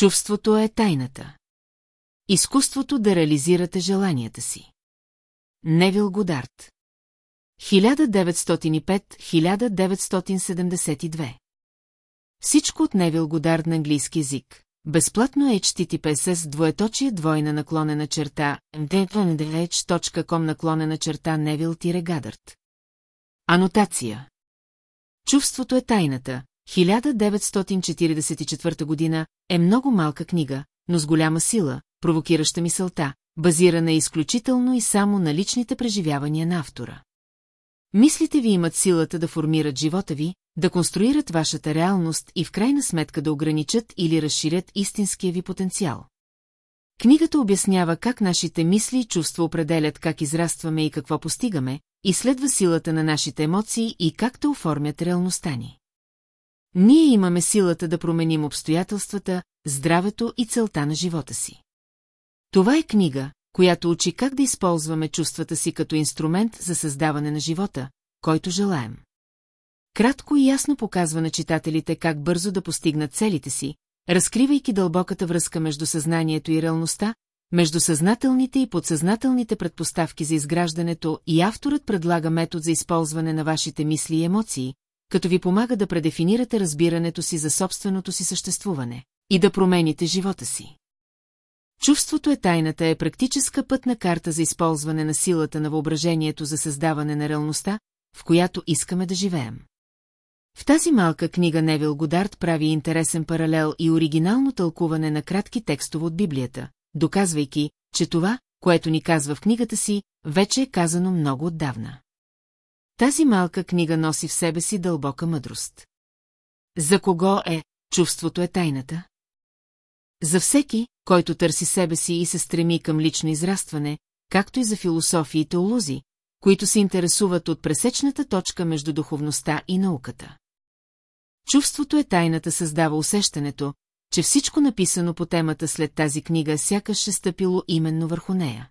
Чувството е тайната. Изкуството да реализирате желанията си. Невил Годард 1905-1972 Всичко от Невил Годард на английски язик. Безплатно е HTTPS двоеточие двойна наклонена черта mdvndh.com наклонена черта Невил-Гадърт. Анотация Чувството е тайната. 1944 година е много малка книга, но с голяма сила, провокираща мисълта, базирана изключително и само на личните преживявания на автора. Мислите ви имат силата да формират живота ви, да конструират вашата реалност и в крайна сметка да ограничат или разширят истинския ви потенциал. Книгата обяснява как нашите мисли и чувства определят как израстваме и какво постигаме, изследва силата на нашите емоции и как те оформят реалността ни. Ние имаме силата да променим обстоятелствата, здравето и целта на живота си. Това е книга, която учи как да използваме чувствата си като инструмент за създаване на живота, който желаем. Кратко и ясно показва на читателите как бързо да постигнат целите си, разкривайки дълбоката връзка между съзнанието и реалността, между съзнателните и подсъзнателните предпоставки за изграждането и авторът предлага метод за използване на вашите мисли и емоции, като ви помага да предефинирате разбирането си за собственото си съществуване и да промените живота си. Чувството е тайната е практическа пътна карта за използване на силата на въображението за създаване на реалността, в която искаме да живеем. В тази малка книга Невил Годард прави интересен паралел и оригинално тълкуване на кратки текстове от Библията, доказвайки, че това, което ни казва в книгата си, вече е казано много отдавна. Тази малка книга носи в себе си дълбока мъдрост. За кого е чувството е тайната? За всеки, който търси себе си и се стреми към лично израстване, както и за философи и теолози, които се интересуват от пресечната точка между духовността и науката. Чувството е тайната създава усещането, че всичко написано по темата след тази книга сякаш е стъпило именно върху нея.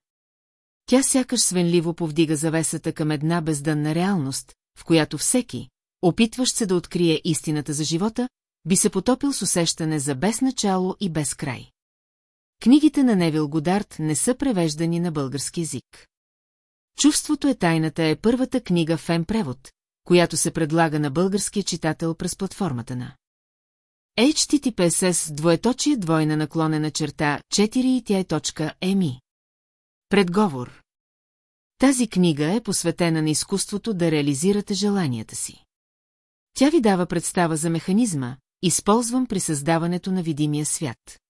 Тя сякаш свенливо повдига завесата към една бездънна реалност, в която всеки, опитващ се да открие истината за живота, би се потопил с усещане за без начало и без край. Книгите на Невил Годард не са превеждани на български язик. Чувството е тайната е първата книга в фен превод, която се предлага на българския читател през платформата на HTTPS двоеточие двойна наклонена черта 4 и. Предговор Тази книга е посветена на изкуството да реализирате желанията си. Тя ви дава представа за механизма, използвам при създаването на видимия свят.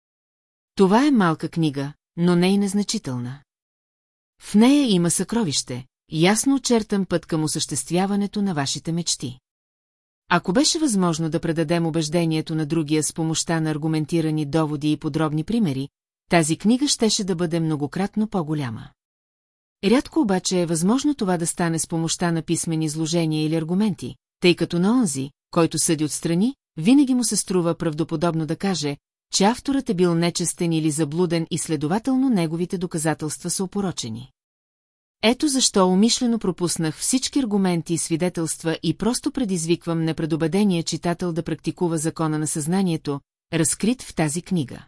Това е малка книга, но не и незначителна. В нея има съкровище, ясно очертан път към осъществяването на вашите мечти. Ако беше възможно да предадем убеждението на другия с помощта на аргументирани доводи и подробни примери, тази книга щеше да бъде многократно по-голяма. Рядко обаче е възможно това да стане с помощта на писмени изложения или аргументи, тъй като на онзи, който съди отстрани, винаги му се струва правдоподобно да каже, че авторът е бил нечестен или заблуден и следователно неговите доказателства са опорочени. Ето защо умишлено пропуснах всички аргументи и свидетелства и просто предизвиквам непредобедения читател да практикува закона на съзнанието, разкрит в тази книга.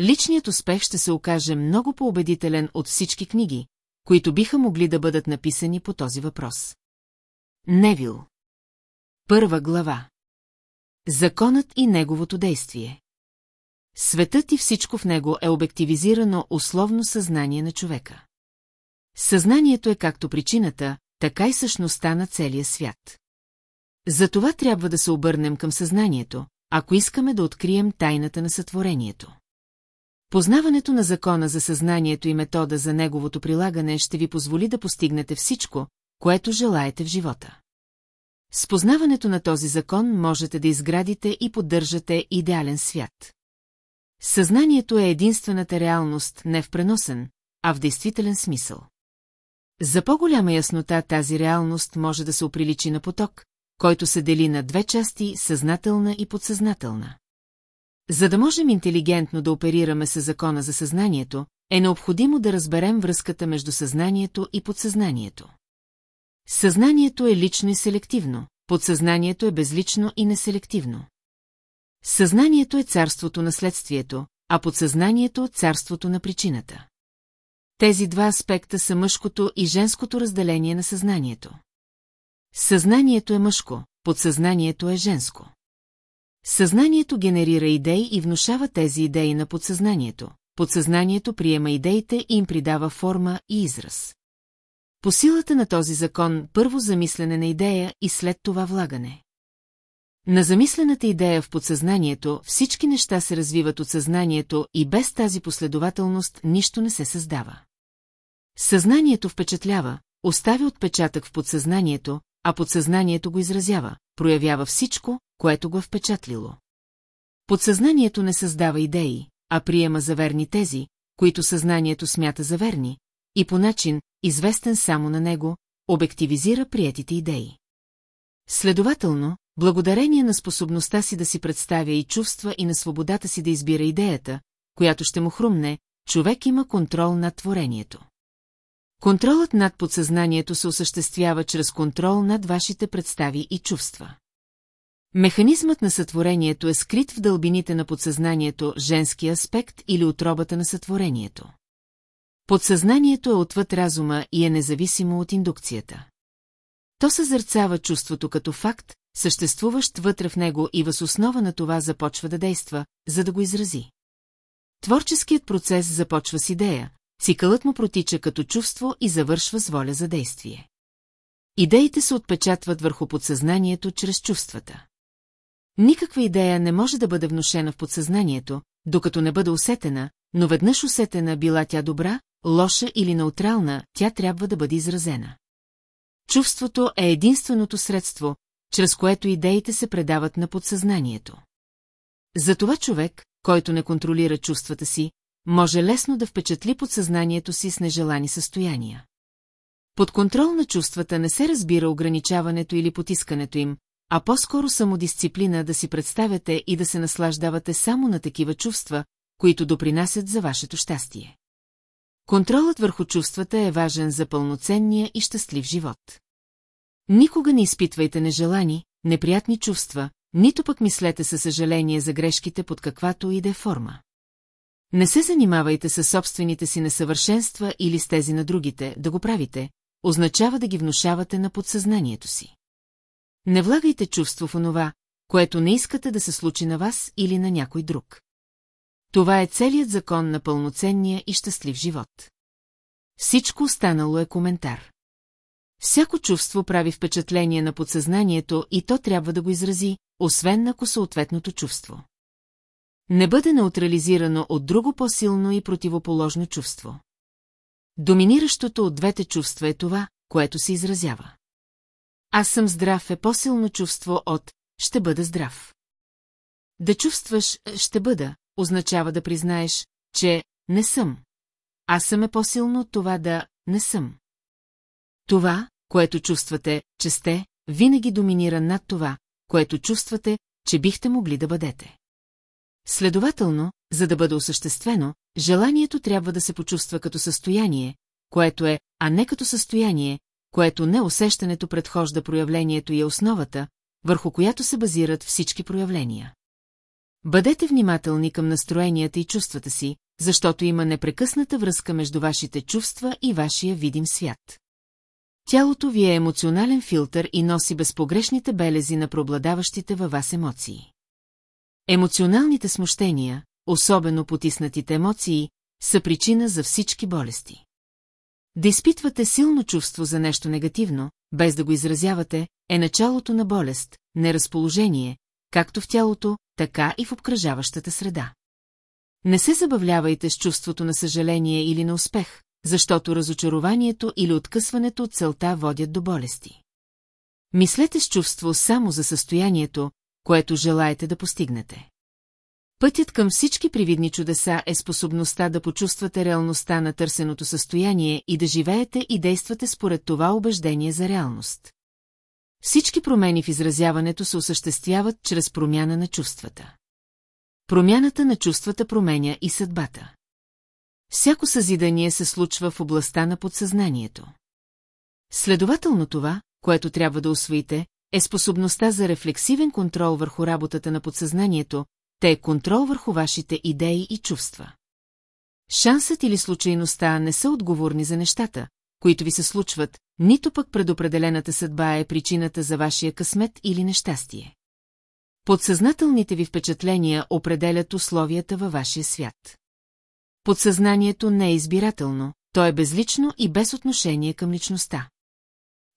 Личният успех ще се окаже много по-убедителен от всички книги, които биха могли да бъдат написани по този въпрос. Невил Първа глава Законът и неговото действие Светът и всичко в него е обективизирано условно съзнание на човека. Съзнанието е както причината, така и същността на целия свят. Затова трябва да се обърнем към съзнанието, ако искаме да открием тайната на сътворението. Познаването на закона за съзнанието и метода за неговото прилагане ще ви позволи да постигнете всичко, което желаете в живота. С познаването на този закон можете да изградите и поддържате идеален свят. Съзнанието е единствената реалност не в преносен, а в действителен смисъл. За по-голяма яснота тази реалност може да се оприличи на поток, който се дели на две части – съзнателна и подсъзнателна. За да можем интелигентно да оперираме с закона за съзнанието, е необходимо да разберем връзката между съзнанието и подсъзнанието. Съзнанието е лично и селективно, подсъзнанието е безлично и неселективно. Съзнанието е царството на следствието, а подсъзнанието – царството на причината. Тези два аспекта са мъжкото и женското разделение на съзнанието. Съзнанието е мъжко, подсъзнанието е женско. Съзнанието генерира идеи и внушава тези идеи на подсъзнанието. Подсъзнанието приема идеите и им придава форма и израз. По силата на този закон първо замислене на идея и след това влагане. На замислената идея в подсъзнанието всички неща се развиват от съзнанието и без тази последователност нищо не се създава. Съзнанието впечатлява, оставя отпечатък в подсъзнанието, а подсъзнанието го изразява, проявява всичко, което го впечатлило. Подсъзнанието не създава идеи, а приема за верни тези, които съзнанието смята за верни, и по начин, известен само на него, обективизира приетите идеи. Следователно, благодарение на способността си да си представя и чувства и на свободата си да избира идеята, която ще му хрумне, човек има контрол над творението. Контролът над подсъзнанието се осъществява чрез контрол над вашите представи и чувства. Механизмът на сътворението е скрит в дълбините на подсъзнанието, женски аспект или отробата на сътворението. Подсъзнанието е отвъд разума и е независимо от индукцията. То съзърцава чувството като факт, съществуващ вътре в него и въз основа на това започва да действа, за да го изрази. Творческият процес започва с идея, цикълът му протича като чувство и завършва с воля за действие. Идеите се отпечатват върху подсъзнанието чрез чувствата. Никаква идея не може да бъде внушена в подсъзнанието, докато не бъде усетена, но веднъж усетена била тя добра, лоша или неутрална, тя трябва да бъде изразена. Чувството е единственото средство, чрез което идеите се предават на подсъзнанието. Затова човек, който не контролира чувствата си, може лесно да впечатли подсъзнанието си с нежелани състояния. Под контрол на чувствата не се разбира ограничаването или потискането им, а по-скоро самодисциплина да си представяте и да се наслаждавате само на такива чувства, които допринасят за вашето щастие. Контролът върху чувствата е важен за пълноценния и щастлив живот. Никога не изпитвайте нежелани, неприятни чувства, нито пък мислете със съжаление за грешките под каквато и да е форма. Не се занимавайте със собствените си несъвършенства или с тези на другите, да го правите, означава да ги внушавате на подсъзнанието си. Не влагайте чувство в онова, което не искате да се случи на вас или на някой друг. Това е целият закон на пълноценния и щастлив живот. Всичко останало е коментар. Всяко чувство прави впечатление на подсъзнанието и то трябва да го изрази, освен ако съответното чувство. Не бъде неутрализирано от друго по-силно и противоположно чувство. Доминиращото от двете чувства е това, което се изразява. Аз съм здрав е по-силно чувство от «ще бъда здрав». Да чувстваш «ще бъда» означава да признаеш, че «не съм». Аз съм е по-силно от това да «не съм». Това, което чувствате, че сте, винаги доминира над това, което чувствате, че бихте могли да бъдете. Следователно, за да бъде осъществено, желанието трябва да се почувства като състояние, което е, а не като състояние, което не усещането предхожда проявлението и е основата, върху която се базират всички проявления. Бъдете внимателни към настроенията и чувствата си, защото има непрекъсната връзка между вашите чувства и вашия видим свят. Тялото ви е емоционален филтър и носи безпогрешните белези на преобладаващите във вас емоции. Емоционалните смущения, особено потиснатите емоции, са причина за всички болести. Да изпитвате силно чувство за нещо негативно, без да го изразявате, е началото на болест, неразположение, както в тялото, така и в обкръжаващата среда. Не се забавлявайте с чувството на съжаление или на успех, защото разочарованието или откъсването от целта водят до болести. Мислете с чувство само за състоянието, което желаете да постигнете. Пътят към всички привидни чудеса е способността да почувствате реалността на търсеното състояние и да живеете и действате според това убеждение за реалност. Всички промени в изразяването се осъществяват чрез промяна на чувствата. Промяната на чувствата променя и съдбата. Всяко съзидание се случва в областта на подсъзнанието. Следователно това, което трябва да освоите, е способността за рефлексивен контрол върху работата на подсъзнанието, те е контрол върху вашите идеи и чувства. Шансът или случайността не са отговорни за нещата, които ви се случват, нито пък предопределената съдба е причината за вашия късмет или нещастие. Подсъзнателните ви впечатления определят условията във вашия свят. Подсъзнанието не е избирателно, то е безлично и без отношение към личността.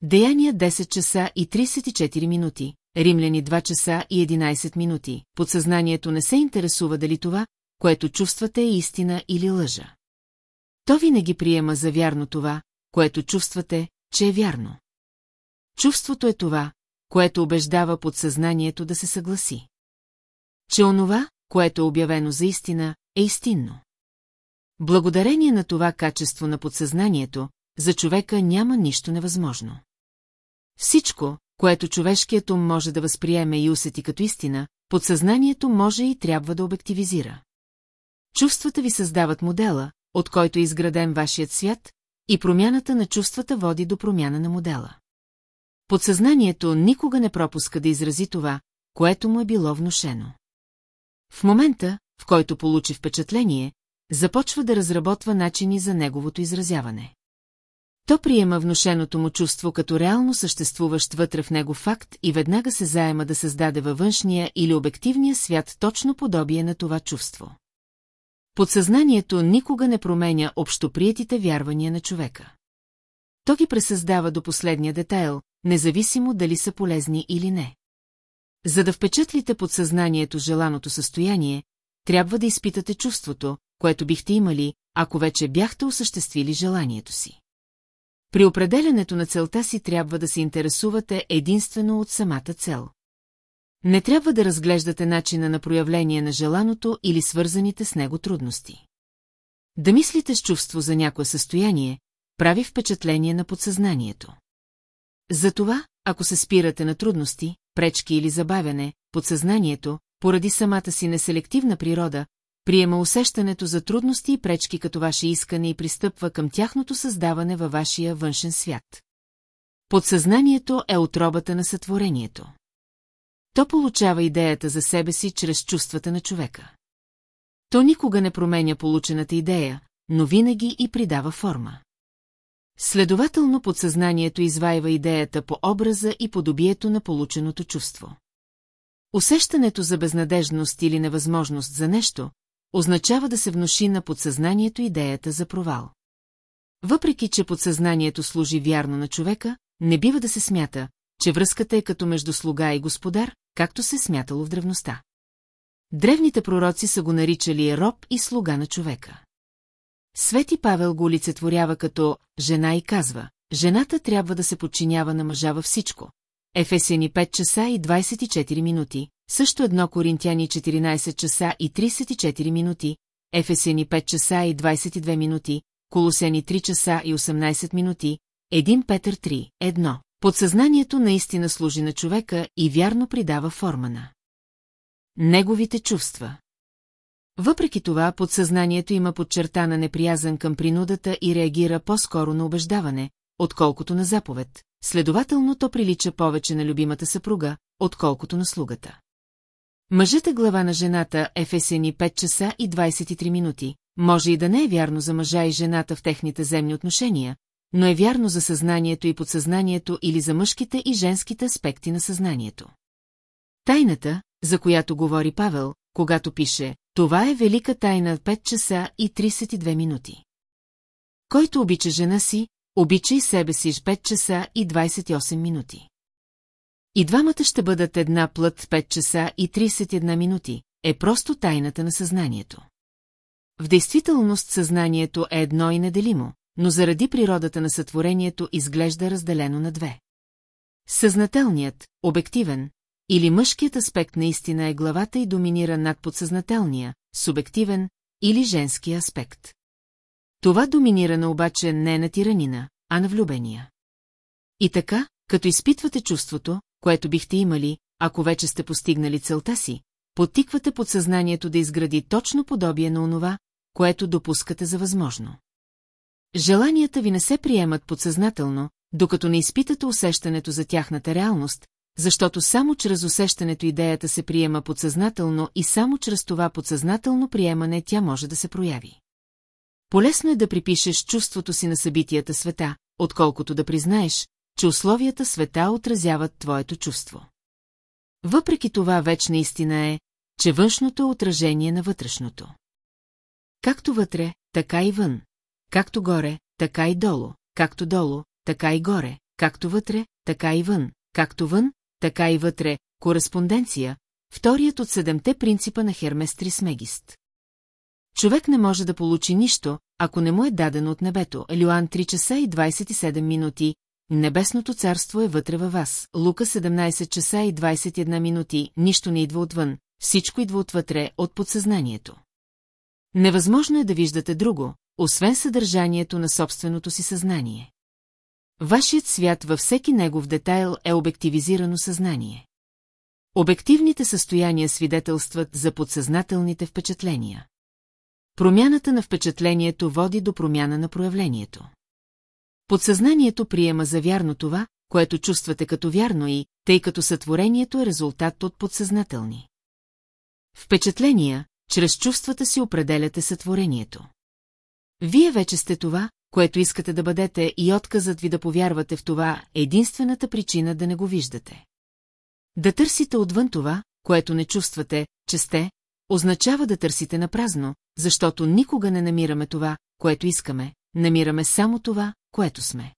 Деяния 10 часа и 34 минути, римляни 2 часа и 11 минути. Подсъзнанието не се интересува дали това, което чувствате е истина или лъжа. То винаги приема за вярно това, което чувствате, че е вярно. Чувството е това, което убеждава подсъзнанието да се съгласи. Че онова, което е обявено за истина, е истинно. Благодарение на това качество на подсъзнанието, за човека няма нищо невъзможно. Всичко, което човешкият ум може да възприеме и усети като истина, подсъзнанието може и трябва да обективизира. Чувствата ви създават модела, от който е изграден вашият свят, и промяната на чувствата води до промяна на модела. Подсъзнанието никога не пропуска да изрази това, което му е било внушено. В момента, в който получи впечатление, започва да разработва начини за неговото изразяване. То приема внушеното му чувство като реално съществуващ вътре в него факт и веднага се заема да създаде във външния или обективния свят точно подобие на това чувство. Подсъзнанието никога не променя общоприетите вярвания на човека. То ги пресъздава до последния детайл, независимо дали са полезни или не. За да впечатлите подсъзнанието желаното състояние, трябва да изпитате чувството, което бихте имали, ако вече бяхте осъществили желанието си. При определенето на целта си трябва да се интересувате единствено от самата цел. Не трябва да разглеждате начина на проявление на желаното или свързаните с него трудности. Да мислите с чувство за някое състояние, прави впечатление на подсъзнанието. Затова, ако се спирате на трудности, пречки или забавяне, подсъзнанието, поради самата си неселективна природа, приема усещането за трудности и пречки като ваше искане и пристъпва към тяхното създаване във вашия външен свят. Подсъзнанието е отробата на сътворението. То получава идеята за себе си чрез чувствата на човека. То никога не променя получената идея, но винаги и придава форма. Следователно подсъзнанието изваива идеята по образа и подобието на полученото чувство. Усещането за безнадежност или невъзможност за нещо, означава да се внуши на подсъзнанието идеята за провал. Въпреки, че подсъзнанието служи вярно на човека, не бива да се смята, че връзката е като между слуга и господар, както се смятало в древността. Древните пророци са го наричали роб и слуга на човека. Свети Павел го олицетворява като жена и казва, жената трябва да се подчинява на мъжа във всичко. Ефесени 5 часа и 24 минути, също едно Коринтяни 14 часа и 34 минути, Ефесени 5 часа и 22 минути, Колосени 3 часа и 18 минути, 1 Петър 3, 1. Подсъзнанието наистина служи на човека и вярно придава форма на неговите чувства. Въпреки това, подсъзнанието има подчертана неприязан към принудата и реагира по-скоро на убеждаване, отколкото на заповед, следователно то прилича повече на любимата съпруга, отколкото на слугата. Мъжът е глава на жената Ефесени 5 часа и 23 минути. Може и да не е вярно за мъжа и жената в техните земни отношения, но е вярно за съзнанието и подсъзнанието или за мъжките и женските аспекти на съзнанието. Тайната, за която говори Павел, когато пише «Това е велика тайна 5 часа и 32 минути». Който обича жена си, обича и себе си 5 часа и 28 минути. И двамата ще бъдат една плът 5 часа и 31 минути, е просто тайната на съзнанието. В действителност съзнанието е едно и неделимо, но заради природата на сътворението изглежда разделено на две. Съзнателният, обективен, или мъжкият аспект наистина е главата и доминира над подсъзнателния, субективен или женския аспект. Това доминиране обаче не е на тиранина, а на влюбения. И така, като изпитвате чувството, което бихте имали, ако вече сте постигнали целта си, потиквате подсъзнанието да изгради точно подобие на онова, което допускате за възможно. Желанията ви не се приемат подсъзнателно, докато не изпитате усещането за тяхната реалност, защото само чрез усещането идеята се приема подсъзнателно и само чрез това подсъзнателно приемане тя може да се прояви. Полесно е да припишеш чувството си на събитията света, отколкото да признаеш, че условията света отразяват твоето чувство. Въпреки това вечна истина е, че външното е отражение на вътрешното. Както вътре, така и вън. Както горе, така и долу. Както долу, така и горе. Както вътре, така и вън. Както вън, така и вътре. Кореспонденция. Вторият от седемте принципа на Хермес Трисмегист. Човек не може да получи нищо, ако не му е дадено от небето. Елюан 3 часа и 27 минути. Небесното царство е вътре във вас. Лука 17 часа и 21 минути. Нищо не идва отвън. Всичко идва отвътре, от подсъзнанието. Невъзможно е да виждате друго, освен съдържанието на собственото си съзнание. Вашият свят във всеки негов детайл е обективизирано съзнание. Обективните състояния свидетелстват за подсъзнателните впечатления. Промяната на впечатлението води до промяна на проявлението. Подсъзнанието приема за вярно това, което чувствате като вярно и, тъй като сътворението е резултат от подсъзнателни. Впечатления, чрез чувствата си определяте сътворението. Вие вече сте това, което искате да бъдете и отказът ви да повярвате в това е единствената причина да не го виждате. Да търсите отвън това, което не чувствате, че сте, означава да търсите на празно, защото никога не намираме това, което искаме, намираме само това, което сме.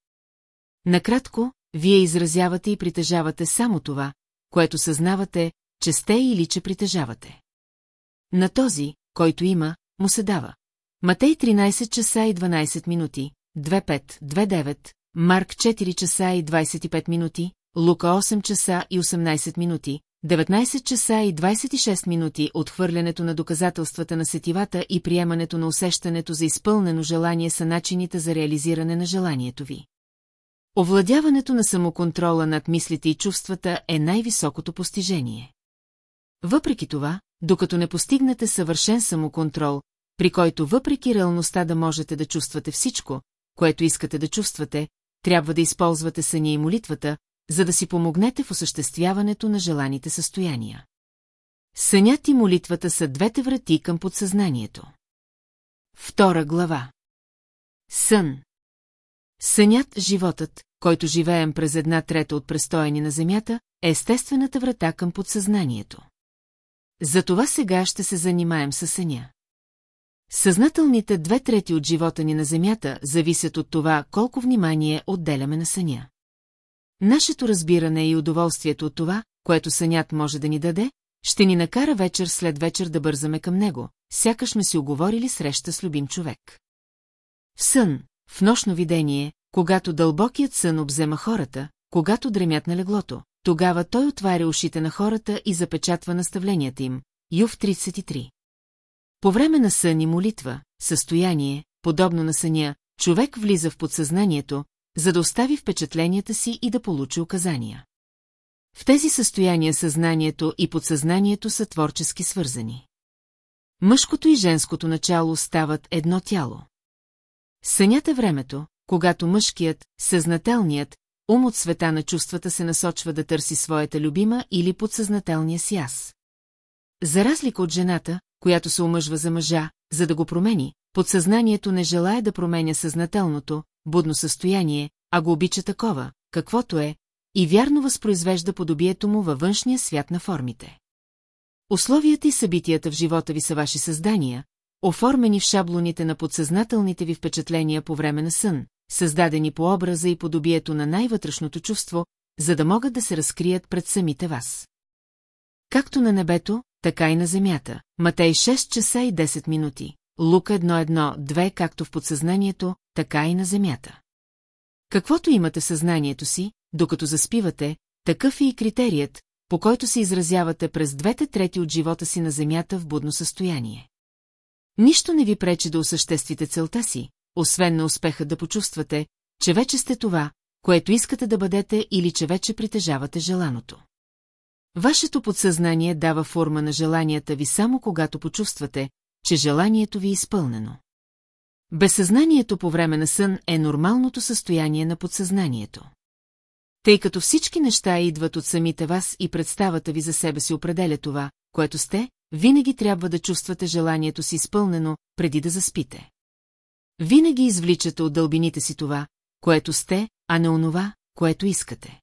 Накратко, вие изразявате и притежавате само това, което съзнавате, че сте или че притежавате. На този, който има, му се дава. Матей 13 часа и 12 минути, 2.5, 2.9, Марк 4 часа и 25 минути, Лука 8 часа и 18 минути, 19 часа и 26 минути отхвърлянето на доказателствата на сетивата и приемането на усещането за изпълнено желание са начините за реализиране на желанието ви. Овладяването на самоконтрола над мислите и чувствата е най-високото постижение. Въпреки това, докато не постигнете съвършен самоконтрол, при който въпреки реалността да можете да чувствате всичко, което искате да чувствате, трябва да използвате съня и молитвата, за да си помогнете в осъществяването на желаните състояния. Сънят и молитвата са двете врати към подсъзнанието. Втора глава Сън Сънят, животът, който живеем през една трета от престояни на Земята, е естествената врата към подсъзнанието. Затова сега ще се занимаем с съня. Съзнателните две трети от живота ни на Земята зависят от това, колко внимание отделяме на съня. Нашето разбиране и удоволствието от това, което сънят може да ни даде, ще ни накара вечер след вечер да бързаме към него, сякаш сме си оговорили среща с любим човек. Сън, в нощно видение, когато дълбокият сън обзема хората, когато дремят на леглото, тогава той отваря ушите на хората и запечатва наставленията им. Юв 33 По време на сън и молитва, състояние, подобно на съня, човек влиза в подсъзнанието, за да остави впечатленията си и да получи указания. В тези състояния съзнанието и подсъзнанието са творчески свързани. Мъжкото и женското начало стават едно тяло. Сънят е времето, когато мъжкият, съзнателният, ум от света на чувствата се насочва да търси своята любима или подсъзнателния си аз. За разлика от жената, която се омъжва за мъжа, за да го промени, подсъзнанието не желая да променя съзнателното, будно състояние, а го обича такова, каквото е, и вярно възпроизвежда подобието му във външния свят на формите. Условията и събитията в живота ви са ваши създания, оформени в шаблоните на подсъзнателните ви впечатления по време на сън, създадени по образа и подобието на най-вътрешното чувство, за да могат да се разкрият пред самите вас. Както на небето, така и на земята. Матей 6 часа и 10 минути. Лука 1.1.2 както в подсъзнанието, така и на земята. Каквото имате съзнанието си, докато заспивате, такъв е и критерият, по който се изразявате през двете трети от живота си на земята в будно състояние. Нищо не ви пречи да осъществите целта си, освен на успеха да почувствате, че вече сте това, което искате да бъдете или че вече притежавате желаното. Вашето подсъзнание дава форма на желанията ви само когато почувствате, че желанието ви е изпълнено. Безсъзнанието по време на сън е нормалното състояние на подсъзнанието. Тъй като всички неща идват от самите вас и представата ви за себе си определя това, което сте, винаги трябва да чувствате желанието си изпълнено, преди да заспите. Винаги извличате от дълбините си това, което сте, а не онова, което искате.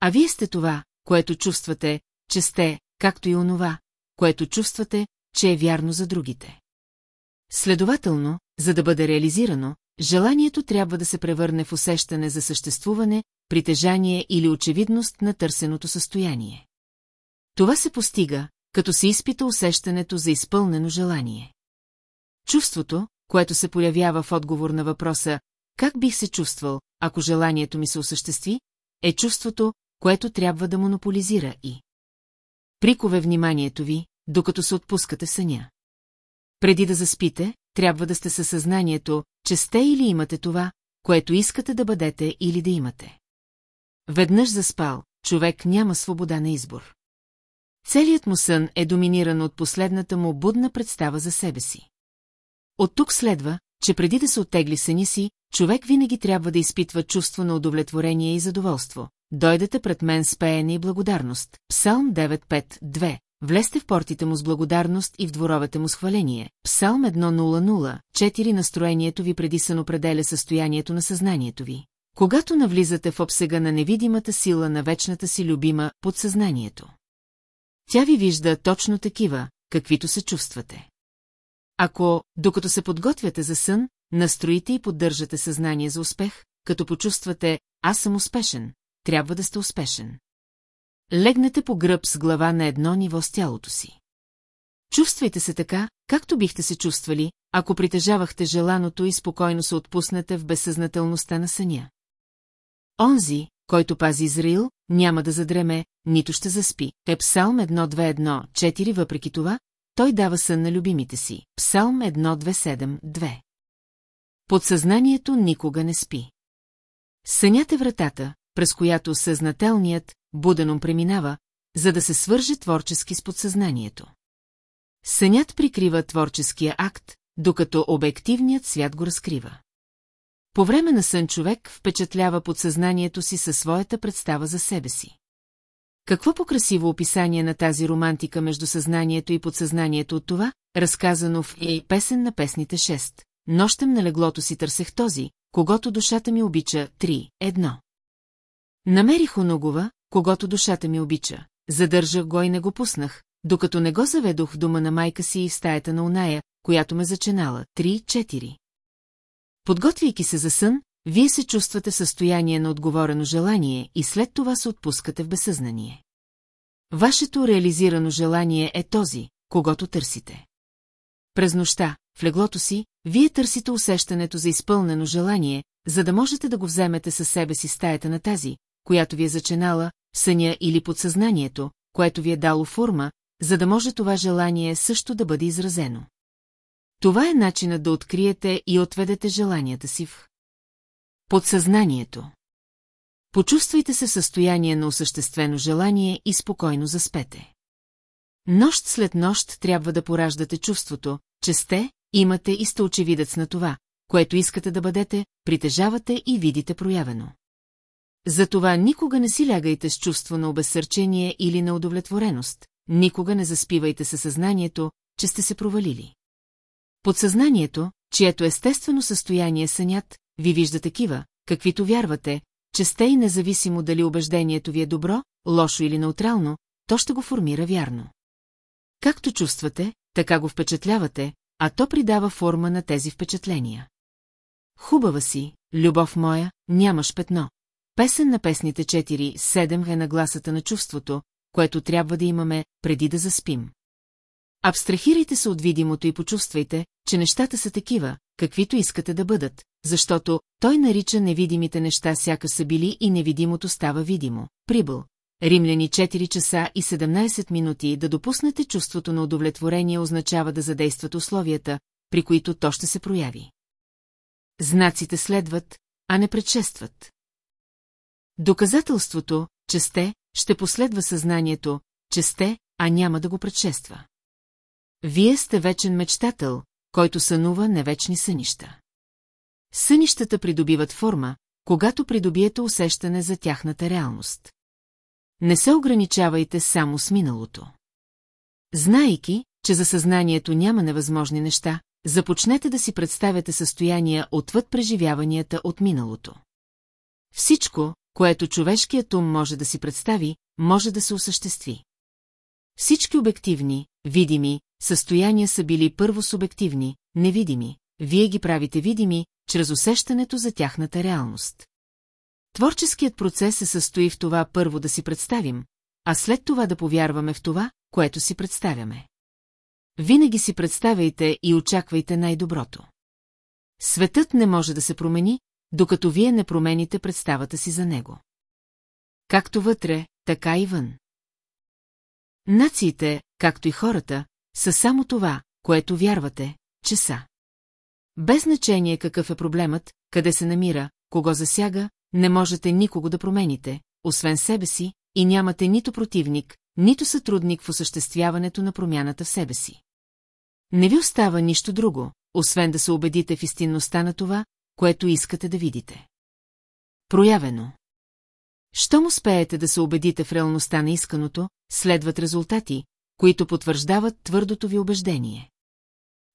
А вие сте това, което чувствате, че сте, както и онова, което чувствате, че е вярно за другите. Следователно, за да бъде реализирано, желанието трябва да се превърне в усещане за съществуване, притежание или очевидност на търсеното състояние. Това се постига, като се изпита усещането за изпълнено желание. Чувството, което се появява в отговор на въпроса «Как бих се чувствал, ако желанието ми се осъществи?» е чувството, което трябва да монополизира и прикове вниманието ви, докато се отпускате съня. Преди да заспите, трябва да сте със съзнанието, че сте или имате това, което искате да бъдете или да имате. Веднъж заспал, човек няма свобода на избор. Целият му сън е доминиран от последната му будна представа за себе си. От тук следва, че преди да се оттегли съни си, човек винаги трябва да изпитва чувство на удовлетворение и задоволство. Дойдете пред мен с пеене и благодарност. Псалм 9.5.2. Влезте в портите му с благодарност и в дворовете му с хваление. Псалм 1.0.0. 4. Настроението ви преди сън определя състоянието на съзнанието ви. Когато навлизате в обсега на невидимата сила на вечната си любима подсъзнанието. Тя ви вижда точно такива, каквито се чувствате. Ако, докато се подготвяте за сън, настроите и поддържате съзнание за успех, като почувствате «аз съм успешен», трябва да сте успешен. Легнете по гръб с глава на едно ниво с тялото си. Чувствайте се така, както бихте се чувствали, ако притежавахте желаното и спокойно се отпуснете в безсъзнателността на съня. Онзи, който пази Израил, няма да задреме, нито ще заспи. Е Псалм 1-2-1-4, въпреки това, той дава сън на любимите си. Псалм 1-2-7-2. Подсъзнанието никога не спи. Сънят е вратата, през която съзнателният, буденом преминава, за да се свърже творчески с подсъзнанието. Сънят прикрива творческия акт, докато обективният свят го разкрива. По време на сън човек впечатлява подсъзнанието си със своята представа за себе си. Какво по-красиво описание на тази романтика между съзнанието и подсъзнанието от това, разказано в «Ей песен на песните 6. Нощем на леглото си търсех този, когато душата ми обича 3. Намерих оногова, когато душата ми обича. Задържах го и не го пуснах, докато не го заведох в дома на майка си и в стаята на оная, която ме зачинала. 3-4. Подготвяйки се за сън, вие се чувствате в състояние на отговорено желание и след това се отпускате в безсъзнание. Вашето реализирано желание е този, когато търсите. През нощта, в леглото си, вие търсите усещането за изпълнено желание, за да можете да го вземете със себе си стаята на тази, която ви е зачинала, съня или подсъзнанието, което ви е дало форма, за да може това желание също да бъде изразено. Това е начинът да откриете и отведете желанията си в подсъзнанието. Почувствайте се в състояние на осъществено желание и спокойно заспете. Нощ след нощ трябва да пораждате чувството, че сте, имате и сте очевидец на това, което искате да бъдете, притежавате и видите проявено. Затова никога не си лягайте с чувство на обезсърчение или на удовлетвореност, никога не заспивайте със съзнанието, че сте се провалили. Подсъзнанието, чието естествено състояние сънят, ви вижда такива, каквито вярвате, че сте и независимо дали убеждението ви е добро, лошо или неутрално, то ще го формира вярно. Както чувствате, така го впечатлявате, а то придава форма на тези впечатления. Хубава си, любов моя, нямаш петно, Песен на песните 4-7 е на гласата на чувството, което трябва да имаме, преди да заспим. Абстрахирайте се от видимото и почувствайте, че нещата са такива, каквито искате да бъдат, защото той нарича невидимите неща сяка са били и невидимото става видимо. Прибъл. Римляни 4 часа и 17 минути да допуснете чувството на удовлетворение означава да задействат условията, при които то ще се прояви. Знаците следват, а не предшестват. Доказателството, че сте, ще последва съзнанието, че сте, а няма да го предшества. Вие сте вечен мечтател, който сънува невечни сънища. Сънищата придобиват форма, когато придобиете усещане за тяхната реалност. Не се ограничавайте само с миналото. Знайки, че за съзнанието няма невъзможни неща, започнете да си представяте състояния отвъд преживяванията от миналото. Всичко, което човешкият ум може да си представи, може да се осъществи. Всички обективни, видими, състояния са били първо субективни, невидими, вие ги правите видими, чрез усещането за тяхната реалност. Творческият процес се състои в това първо да си представим, а след това да повярваме в това, което си представяме. Винаги си представяйте и очаквайте най-доброто. Светът не може да се промени, докато вие не промените представата си за него. Както вътре, така и вън. Нациите, както и хората, са само това, което вярвате, че са. Без значение какъв е проблемът, къде се намира, кого засяга, не можете никого да промените, освен себе си, и нямате нито противник, нито сътрудник в осъществяването на промяната в себе си. Не ви остава нищо друго, освен да се убедите в истинността на това, което искате да видите. Проявено. Щом успеете да се убедите в реалността на исканото, следват резултати, които потвърждават твърдото ви убеждение.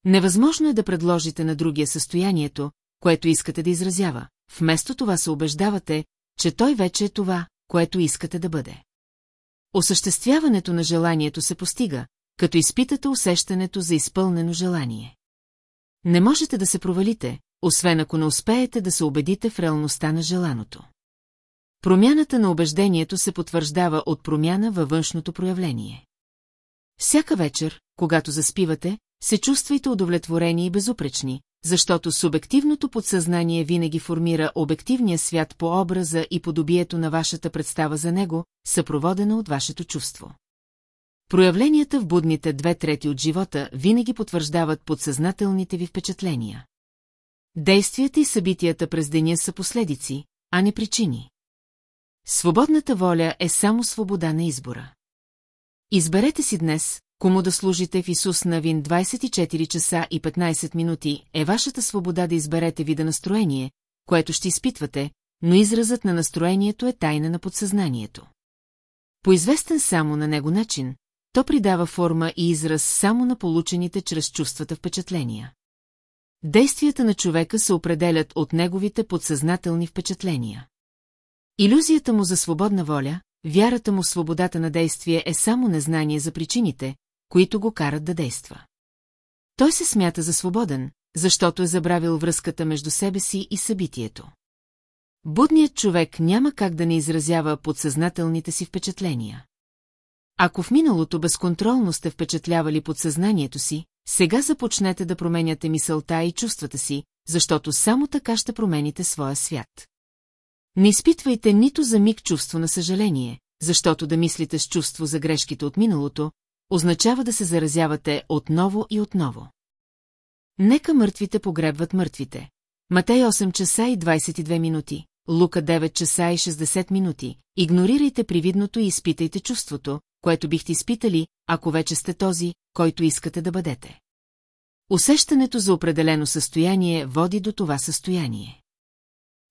Невъзможно е да предложите на другия състоянието, което искате да изразява. Вместо това се убеждавате, че той вече е това, което искате да бъде. Осъществяването на желанието се постига, като изпитате усещането за изпълнено желание. Не можете да се провалите, освен ако не успеете да се убедите в реалността на желаното. Промяната на убеждението се потвърждава от промяна във външното проявление. Всяка вечер, когато заспивате, се чувствайте удовлетворени и безупречни, защото субективното подсъзнание винаги формира обективния свят по образа и подобието на вашата представа за него, съпроводена от вашето чувство. Проявленията в будните две трети от живота винаги потвърждават подсъзнателните ви впечатления. Действията и събитията през деня са последици, а не причини. Свободната воля е само свобода на избора. Изберете си днес, кому да служите в Исус Навин 24 часа и 15 минути, е вашата свобода да изберете вида настроение, което ще изпитвате, но изразът на настроението е тайна на подсъзнанието. Поизвестен само на него начин, то придава форма и израз само на получените чрез чувствата впечатления. Действията на човека се определят от неговите подсъзнателни впечатления. Иллюзията му за свободна воля, вярата му в свободата на действие е само незнание за причините, които го карат да действа. Той се смята за свободен, защото е забравил връзката между себе си и събитието. Будният човек няма как да не изразява подсъзнателните си впечатления. Ако в миналото безконтролно сте впечатлявали подсъзнанието си, сега започнете да променяте мисълта и чувствата си, защото само така ще промените своя свят. Не изпитвайте нито за миг чувство на съжаление, защото да мислите с чувство за грешките от миналото, означава да се заразявате отново и отново. Нека мъртвите погребват мъртвите. Матей 8 часа и 22 минути, Лука 9 часа и 60 минути. Игнорирайте привидното и изпитайте чувството, което бихте изпитали, ако вече сте този, който искате да бъдете. Усещането за определено състояние води до това състояние.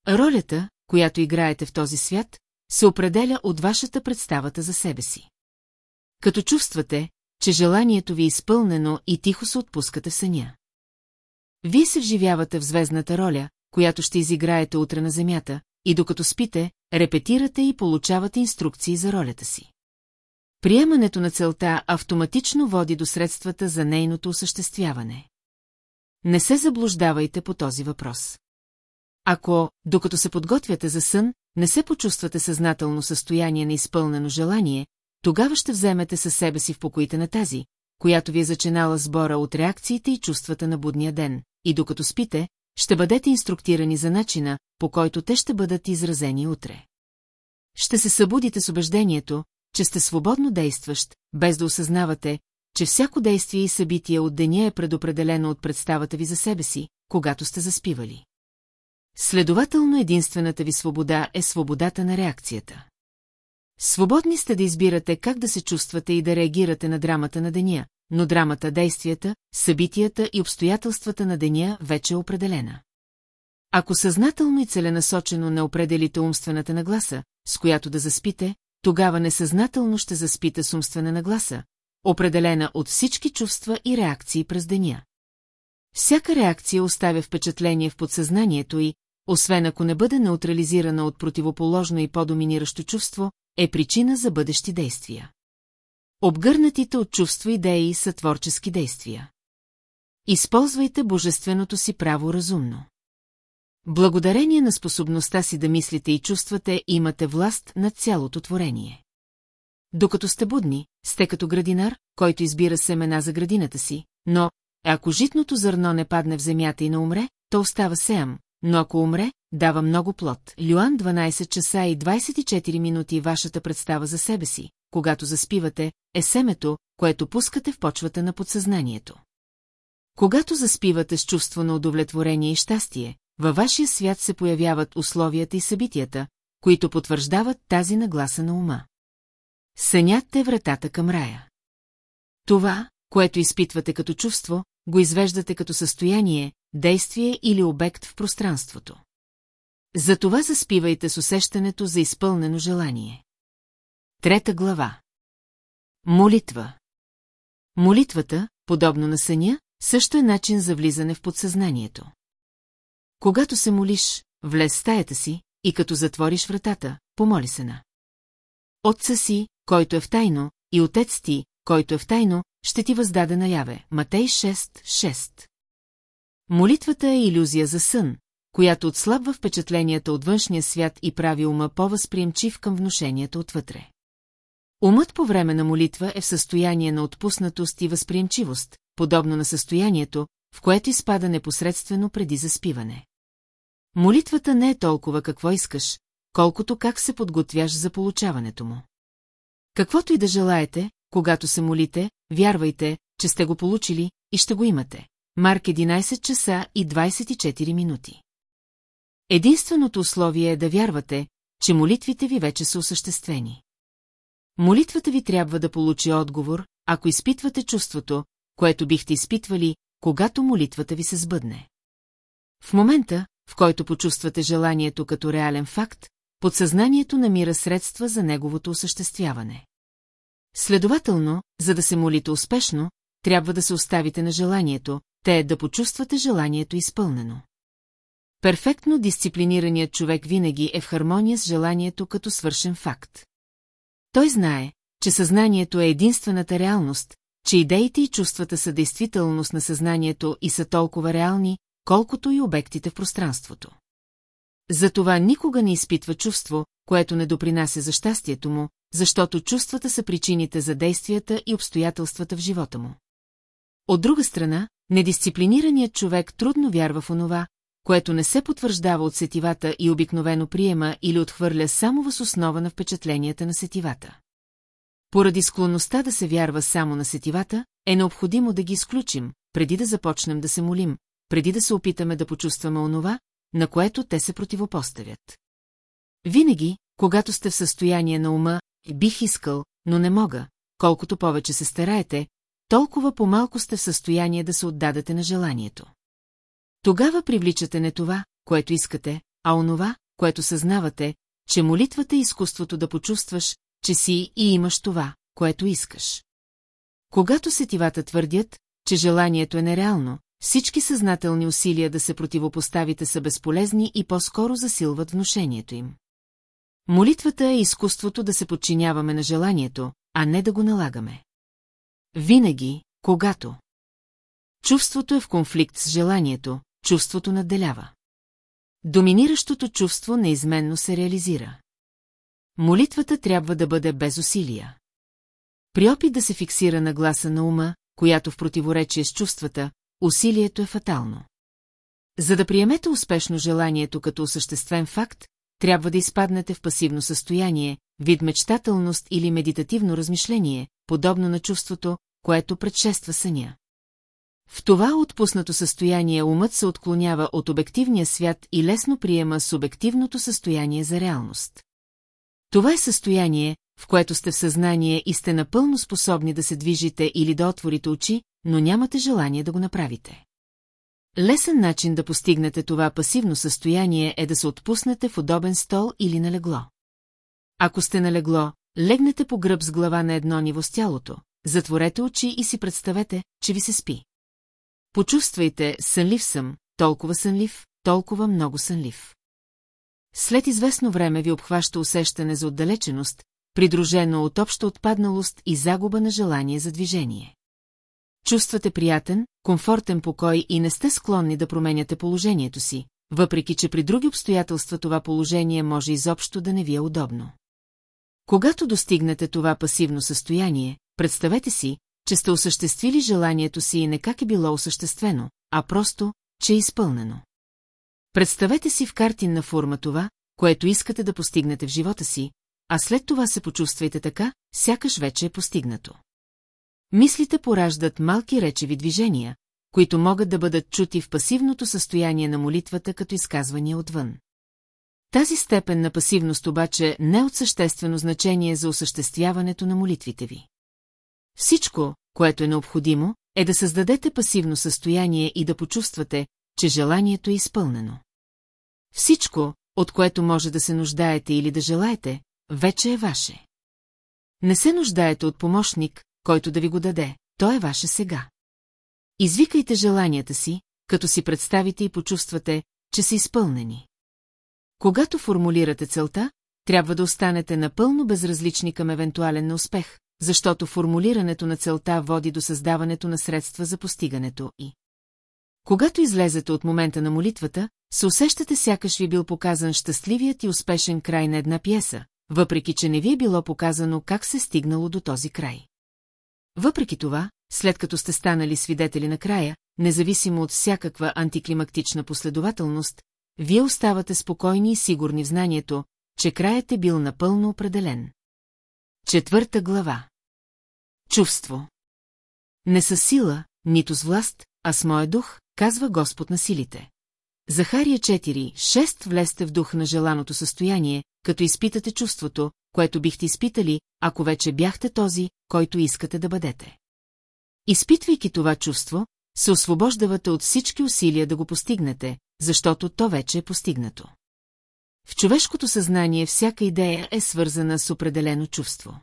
Ролята, която играете в този свят, се определя от вашата представата за себе си. Като чувствате, че желанието ви е изпълнено и тихо се отпускате в съня. Вие се вживявате в звездната роля, която ще изиграете утре на земята, и докато спите, репетирате и получавате инструкции за ролята си. Приемането на целта автоматично води до средствата за нейното осъществяване. Не се заблуждавайте по този въпрос. Ако, докато се подготвяте за сън, не се почувствате съзнателно състояние на изпълнено желание, тогава ще вземете със себе си в покоите на тази, която ви е зачинала сбора от реакциите и чувствата на будния ден, и докато спите, ще бъдете инструктирани за начина, по който те ще бъдат изразени утре. Ще се събудите с убеждението, че сте свободно действащ, без да осъзнавате, че всяко действие и събитие от деня е предопределено от представата ви за себе си, когато сте заспивали. Следователно единствената ви свобода е свободата на реакцията. Свободни сте да избирате как да се чувствате и да реагирате на драмата на деня, но драмата, действията, събитията и обстоятелствата на деня вече е определена. Ако съзнателно и целенасочено не определите умствената нагласа, с която да заспите, тогава несъзнателно ще заспите с умствена нагласа, определена от всички чувства и реакции през деня. Всяка реакция оставя впечатление в подсъзнанието и, освен ако не бъде неутрализирана от противоположно и по-доминиращо чувство, е причина за бъдещи действия. Обгърнатите от чувство идеи са творчески действия. Използвайте божественото си право разумно. Благодарение на способността си да мислите и чувствате, имате власт над цялото творение. Докато сте будни, сте като градинар, който избира семена за градината си, но, ако житното зърно не падне в земята и не умре, то остава сеям, но ако умре, дава много плод. Люан 12 часа и 24 минути вашата представа за себе си, когато заспивате, е семето, което пускате в почвата на подсъзнанието. Когато заспивате с чувство на удовлетворение и щастие, във вашия свят се появяват условията и събитията, които потвърждават тази нагласа на ума. Сънят е вратата към рая. Това, което изпитвате като чувство, го извеждате като състояние, действие или обект в пространството. Затова заспивайте с усещането за изпълнено желание. Трета глава Молитва Молитвата, подобно на съня, също е начин за влизане в подсъзнанието. Когато се молиш, влез в стаята си и като затвориш вратата, помоли се на. Отца си, който е в тайно, и отец ти, който е в тайно, ще ти въздаде наяве. Матей 6.6 Молитвата е иллюзия за сън, която отслабва впечатленията от външния свят и прави ума по-възприемчив към внушенията отвътре. Умът по време на молитва е в състояние на отпуснатост и възприемчивост, подобно на състоянието, в което изпада непосредствено преди заспиване. Молитвата не е толкова какво искаш, колкото как се подготвяш за получаването му. Каквото и да желаете, когато се молите, вярвайте, че сте го получили и ще го имате. Марк 11 часа и 24 минути. Единственото условие е да вярвате, че молитвите ви вече са осъществени. Молитвата ви трябва да получи отговор, ако изпитвате чувството, което бихте изпитвали, когато молитвата ви се сбъдне. В момента, в който почувствате желанието като реален факт, подсъзнанието намира средства за неговото осъществяване. Следователно, за да се молите успешно, трябва да се оставите на желанието, те е да почувствате желанието изпълнено. Перфектно дисциплинираният човек винаги е в хармония с желанието като свършен факт. Той знае, че съзнанието е единствената реалност, че идеите и чувствата са действителност на съзнанието и са толкова реални, колкото и обектите в пространството. Затова никога не изпитва чувство, което не допринася за щастието му, защото чувствата са причините за действията и обстоятелствата в живота му. От друга страна, недисциплинираният човек трудно вярва в онова, което не се потвърждава от сетивата и обикновено приема или отхвърля само въз основа на впечатленията на сетивата. Поради склонността да се вярва само на сетивата, е необходимо да ги изключим, преди да започнем да се молим, преди да се опитаме да почувстваме онова, на което те се противопоставят. Винаги, когато сте в състояние на ума, бих искал, но не мога, колкото повече се стараете, толкова по-малко сте в състояние да се отдадете на желанието. Тогава привличате не това, което искате, а онова, което съзнавате, че молитвата е изкуството да почувстваш, че си и имаш това, което искаш. Когато сетивата твърдят, че желанието е нереално, всички съзнателни усилия да се противопоставите са безполезни и по-скоро засилват внушението им. Молитвата е изкуството да се подчиняваме на желанието, а не да го налагаме. Винаги, когато чувството е в конфликт с желанието, чувството надделява. Доминиращото чувство неизменно се реализира. Молитвата трябва да бъде без усилия. При опит да се фиксира на гласа на ума, която в противоречие с чувствата, усилието е фатално. За да приемете успешно желанието като осъществен факт, трябва да изпаднете в пасивно състояние, вид мечтателност или медитативно размишление, подобно на чувството, което предшества съня. В това отпуснато състояние умът се отклонява от обективния свят и лесно приема субективното състояние за реалност. Това е състояние, в което сте в съзнание и сте напълно способни да се движите или да отворите очи, но нямате желание да го направите. Лесен начин да постигнете това пасивно състояние е да се отпуснете в удобен стол или на легло. Ако сте на легло, легнете по гръб с глава на едно ниво с тялото, затворете очи и си представете, че ви се спи. Почувствайте, сънлив съм, толкова сънлив, толкова много сънлив. След известно време ви обхваща усещане за отдалеченост, придружено от обща отпадналост и загуба на желание за движение. Чувствате приятен, комфортен покой и не сте склонни да променяте положението си, въпреки че при други обстоятелства това положение може изобщо да не ви е удобно. Когато достигнете това пасивно състояние, представете си, че сте осъществили желанието си и не как е било осъществено, а просто, че е изпълнено. Представете си в картинна форма това, което искате да постигнете в живота си, а след това се почувствайте така, сякаш вече е постигнато. Мислите пораждат малки речеви движения, които могат да бъдат чути в пасивното състояние на молитвата като изказвания отвън. Тази степен на пасивност обаче не е от съществено значение за осъществяването на молитвите ви. Всичко, което е необходимо, е да създадете пасивно състояние и да почувствате, че желанието е изпълнено. Всичко, от което може да се нуждаете или да желаете, вече е ваше. Не се нуждаете от помощник, който да ви го даде, то е ваше сега. Извикайте желанията си, като си представите и почувствате, че са изпълнени. Когато формулирате целта, трябва да останете напълно безразлични към евентуален неуспех, защото формулирането на целта води до създаването на средства за постигането и. Когато излезете от момента на молитвата, се усещате сякаш ви бил показан щастливият и успешен край на една пиеса, въпреки че не ви е било показано как се стигнало до този край. Въпреки това, след като сте станали свидетели на края, независимо от всякаква антиклимактична последователност, вие оставате спокойни и сигурни в знанието, че краят е бил напълно определен. Четвърта глава Чувство Не със сила, нито с власт, а с моя дух, казва Господ на силите. Захария 4, 6 влезте в дух на желаното състояние, като изпитате чувството, което бихте изпитали, ако вече бяхте този, който искате да бъдете. Изпитвайки това чувство, се освобождавате от всички усилия да го постигнете, защото то вече е постигнато. В човешкото съзнание всяка идея е свързана с определено чувство.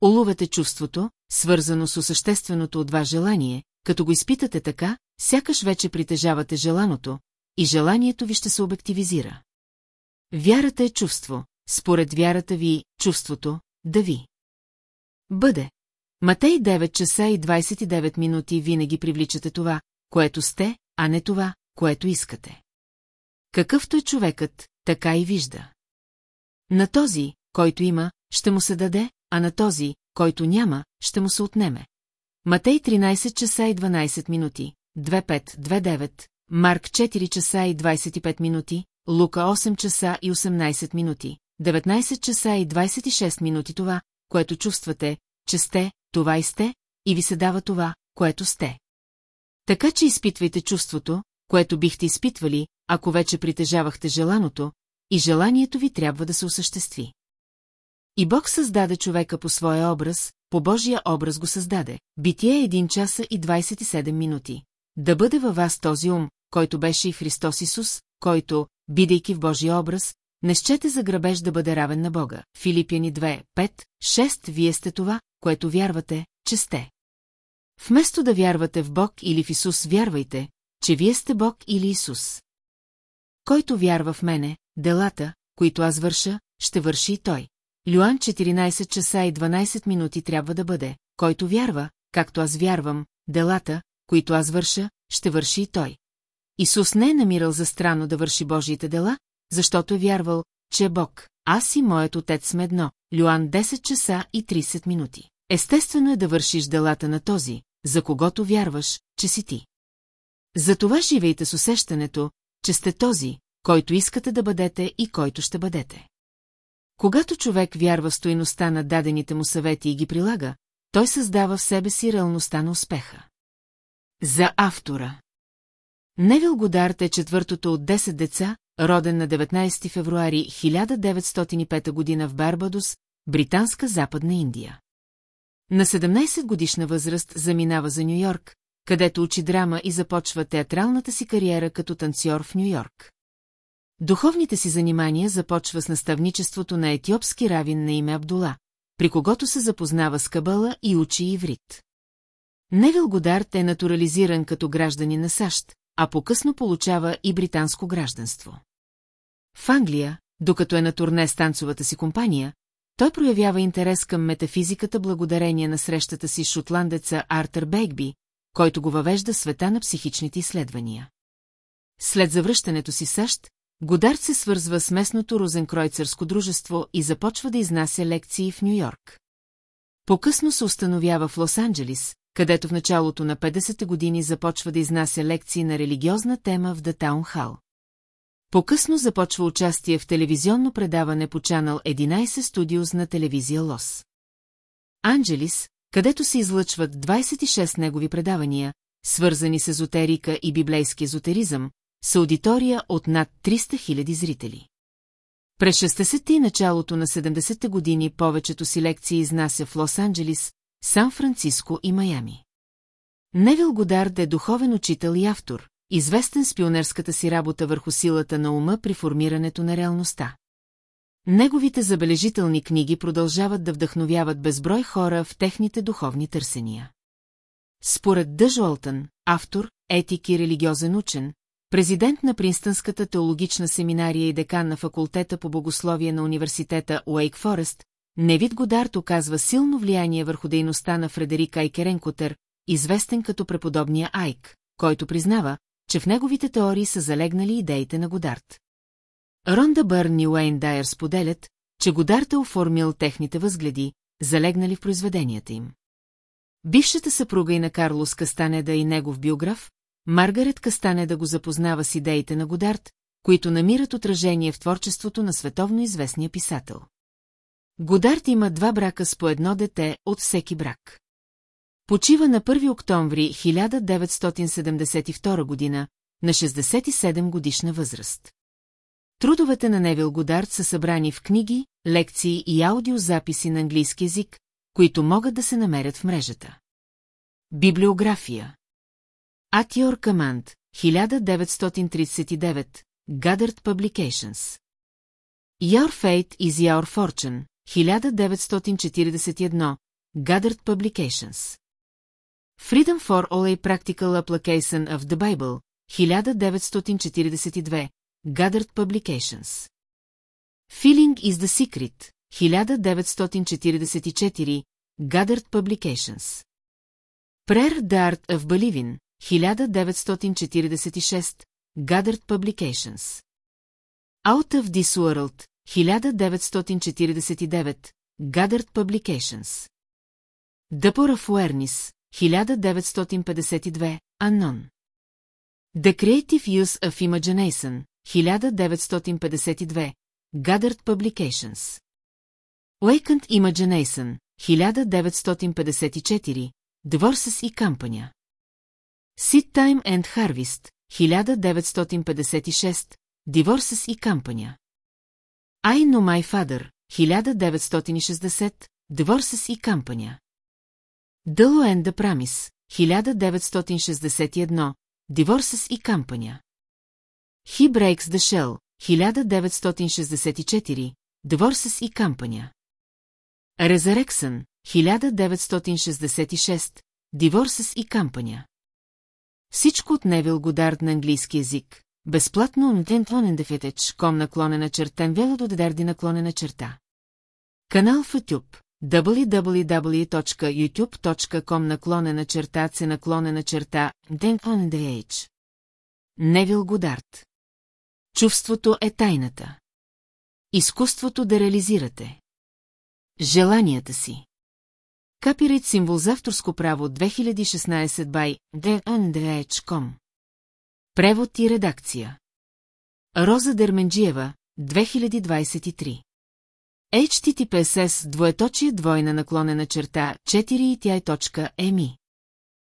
Уловете чувството, свързано с осъщественото от вас желание, като го изпитате така, сякаш вече притежавате желаното, и желанието ви ще се обективизира. Вярата е чувство, според вярата ви, чувството, да ви. Бъде. Матей 9 часа и 29 минути винаги привличате това, което сте, а не това, което искате. Какъвто е човекът, така и вижда. На този, който има, ще му се даде, а на този, който няма, ще му се отнеме. Матей 13 часа и 12 минути, 25-29, Марк 4 часа и 25 минути, Лука 8 часа и 18 минути, 19 часа и 26 минути това, което чувствате, че сте, това и сте, и ви се дава това, което сте. Така че изпитвайте чувството, което бихте изпитвали, ако вече притежавахте желаното, и желанието ви трябва да се осъществи. И Бог създаде човека по своя образ, по Божия образ го създаде. Битие е 1 часа и 27 минути. Да бъде във вас този ум, който беше и Христос Исус, който, бидейки в Божия образ, не щете за грабеж да бъде равен на Бога. Филипяни 2, 5, 6 Вие сте това, което вярвате, че сте. Вместо да вярвате в Бог или в Исус, вярвайте, че вие сте Бог или Исус. Който вярва в мене, делата, които аз върша, ще върши и той. Люан 14 часа и 12 минути трябва да бъде, който вярва, както аз вярвам, делата, които аз върша, ще върши и той. Исус не е намирал за странно да върши Божиите дела, защото е вярвал, че е Бог. Аз и моят отец сме едно. Люан 10 часа и 30 минути. Естествено е да вършиш делата на този, за когото вярваш, че си ти. Затова живейте с усещането, че сте този, който искате да бъдете и който ще бъдете. Когато човек вярва в стоеността на дадените му съвети и ги прилага, той създава в себе си реалността на успеха. За автора Невил Годарт е четвъртото от 10 деца, роден на 19 февруари 1905 година в Барбадос, британска западна Индия. На 17 годишна възраст заминава за Нью-Йорк, където учи драма и започва театралната си кариера като танцор в Нью-Йорк. Духовните си занимания започва с наставничеството на етиопски равин на име Абдула, при когото се запознава с кабала и учи иврит. Невил Годарт е натурализиран като гражданин на САЩ, а по-късно получава и британско гражданство. В Англия, докато е на турне с танцовата си компания, той проявява интерес към метафизиката благодарение на срещата си с шотландеца Артър Бейгби, който го въвежда света на психичните изследвания. След завръщането си САЩ, Годард се свързва с местното розенкройцерско дружество и започва да изнася лекции в Нью-Йорк. По-късно се установява в Лос-Анджелис, където в началото на 50-те години започва да изнася лекции на религиозна тема в Town Hall. По-късно започва участие в телевизионно предаване по чанал 11 студиоз на телевизия Лос. Анджелис, където се излъчват 26 негови предавания, свързани с езотерика и библейски езотеризъм, с аудитория от над 300 000 зрители. През 60-те и началото на 70-те години повечето си лекции изнася в Лос-Анджелис, Сан-Франциско и Майами. Невил Годард е духовен учител и автор, известен с пионерската си работа върху силата на ума при формирането на реалността. Неговите забележителни книги продължават да вдъхновяват безброй хора в техните духовни търсения. Според Дъж Олтън, автор, етик и религиозен учен, президент на Принстънската теологична семинария и декан на факултета по богословие на университета Уейк Форест, Невид Годарт оказва силно влияние върху дейността на Фредерик Айкеренкотер, известен като преподобния Айк, който признава, че в неговите теории са залегнали идеите на Годарт. Ронда Бърн и Уейн Дайер споделят, че Годарт е оформил техните възгледи, залегнали в произведенията им. Бившата съпруга и на Карлос Кастанеда и негов биограф, Маргарет Кастанеда го запознава с идеите на Годарт, които намират отражение в творчеството на световно известния писател. Годарт има два брака с по едно дете от всеки брак. Почива на 1 октомври 1972 година, на 67 годишна възраст. Трудовете на Невил Годард са събрани в книги, лекции и аудиозаписи на английски язик, които могат да се намерят в мрежата. Библиография Your Command, 1939, Goddard Publications Your Fate is Your Fortune, 1941, Goddard Publications Freedom for All a Practical Application of the Bible, 1942, Goddard Publications. Feeling is the Secret, 1944, Goddard Publications. Prayer the Art of Believing, 1946, Goddard Publications. Out of This World, 1949, Goddard Publications. The Power of Awareness, 1952, Unknown. The Creative Use of Imagination, 1952, Goddard Publications. Awakened Imagination, 1954, Divorces и Company. Seed Time and Harvest, 1956, Divorces и Company. I Know My Father, 1960, Divorces и Company. Дъло Енда Прамис, 1961, Divorces и Company. He Breaks the Shell, 1964, Divorces и Company. Resurrection, 1966, Divorces и Company. Всичко от Невил Годард на английски язик. Безплатно на ком наклонена черта Мвела до Дедарди наклонена черта. Канал в YouTube www.youtube.com наклонена черта се наклонена черта DH. Невил Годард. Чувството е тайната. Изкуството да реализирате. Желанията си. Капирайт символ за авторско право 2016 by DNDH.com Превод и редакция. Роза Дерменджиева, 2023 HTTPSS двоеточие двойна наклонена черта 4 и тя е точка.